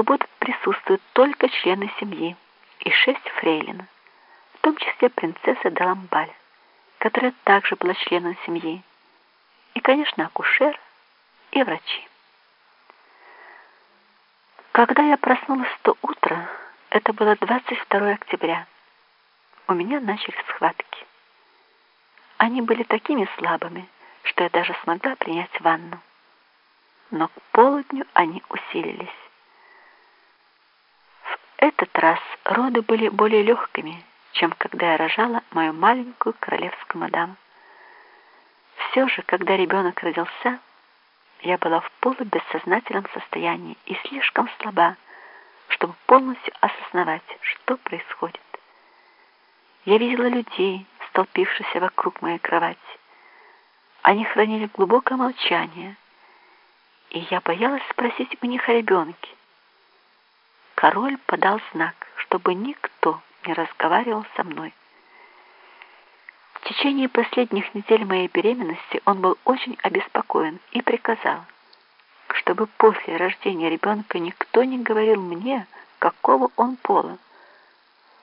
что будут присутствовать только члены семьи и шесть фрейлин, в том числе принцесса Даламбаль, которая также была членом семьи, и, конечно, акушер и врачи. Когда я проснулась в то утро, это было 22 октября, у меня начались схватки. Они были такими слабыми, что я даже смогла принять ванну. Но к полудню они усилились. Этот раз роды были более легкими, чем когда я рожала мою маленькую королевскую мадам. Все же, когда ребенок родился, я была в полубессознательном состоянии и слишком слаба, чтобы полностью осознавать, что происходит. Я видела людей, столпившихся вокруг моей кровати. Они хранили глубокое молчание, и я боялась спросить у них о ребенке. Король подал знак, чтобы никто не разговаривал со мной. В течение последних недель моей беременности он был очень обеспокоен и приказал, чтобы после рождения ребенка никто не говорил мне, какого он пола,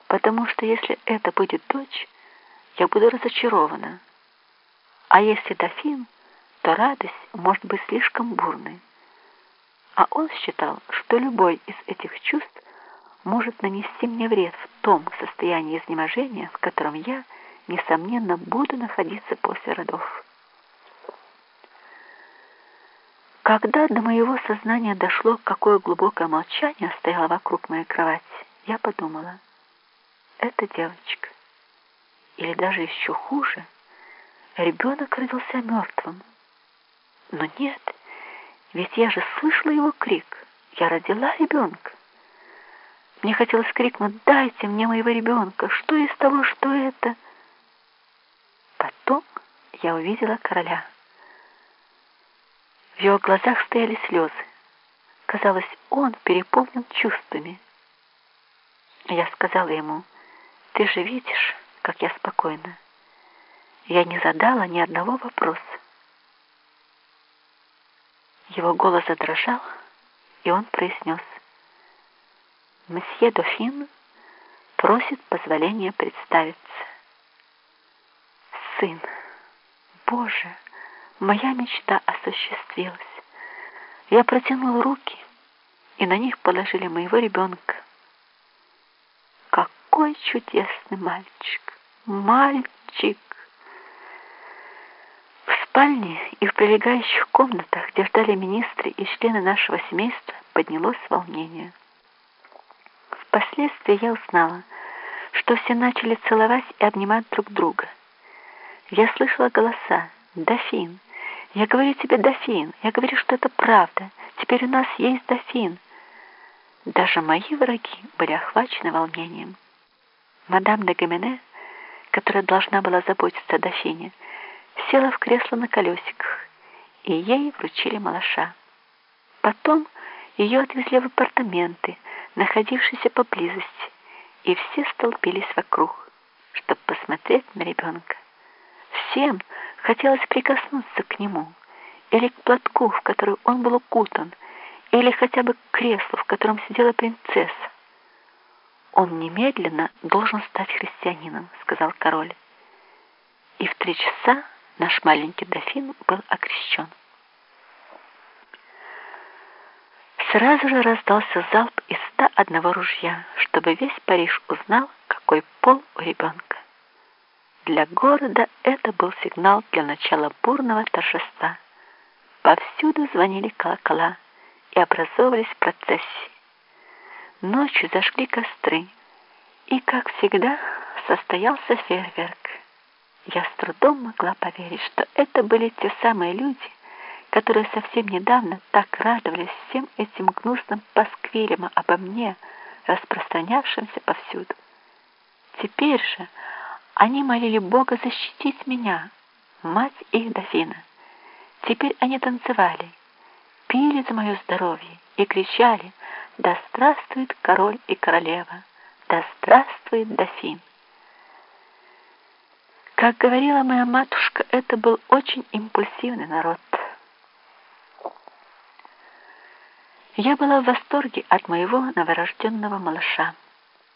потому что если это будет дочь, я буду разочарована. А если дофин, то радость может быть слишком бурной. А он считал, что любой из этих чувств может нанести мне вред в том состоянии изнеможения, в котором я – несомненно, буду находиться после родов. Когда до моего сознания дошло, какое глубокое молчание стояло вокруг моей кровати, я подумала, это девочка. Или даже еще хуже, ребенок родился мертвым. Но нет, ведь я же слышала его крик. Я родила ребенка. Мне хотелось крикнуть «Дайте мне моего ребенка! Что из того, что это?» Потом я увидела короля. В его глазах стояли слезы. Казалось, он переполнен чувствами. Я сказала ему, «Ты же видишь, как я спокойна. Я не задала ни одного вопроса». Его голос задрожал, и он произнес, «Месье Дофин просит позволения представиться» сын. Боже, моя мечта осуществилась. Я протянул руки, и на них положили моего ребенка. Какой чудесный мальчик! Мальчик! Спальне и в прилегающих комнатах, где ждали министры и члены нашего семейства, поднялось волнение. Впоследствии я узнала, что все начали целовать и обнимать друг друга. Я слышала голоса. «Дофин! Я говорю тебе, дофин! Я говорю, что это правда! Теперь у нас есть дофин!» Даже мои враги были охвачены волнением. Мадам де Гемене, которая должна была заботиться о дофине, села в кресло на колесиках, и ей вручили малыша. Потом ее отвезли в апартаменты, находившиеся поблизости, и все столпились вокруг, чтобы посмотреть на ребенка. Всем хотелось прикоснуться к нему, или к платку, в который он был укутан, или хотя бы к креслу, в котором сидела принцесса. «Он немедленно должен стать христианином», — сказал король. И в три часа наш маленький дофин был окрещен. Сразу же раздался залп из ста одного ружья, чтобы весь Париж узнал, какой пол у ребенка. Для города это был сигнал для начала бурного торжества. Повсюду звонили колокола и образовывались процессии. Ночью зажгли костры, и, как всегда, состоялся фейерверк. Я с трудом могла поверить, что это были те самые люди, которые совсем недавно так радовались всем этим гнусным пасквилям обо мне, распространявшимся повсюду. Теперь же они молили Бога защитить меня, мать их дофина. Теперь они танцевали, пили за мое здоровье и кричали «Да здравствует король и королева! Да здравствует дофин!» Как говорила моя матушка, это был очень импульсивный народ. Я была в восторге от моего новорожденного малыша.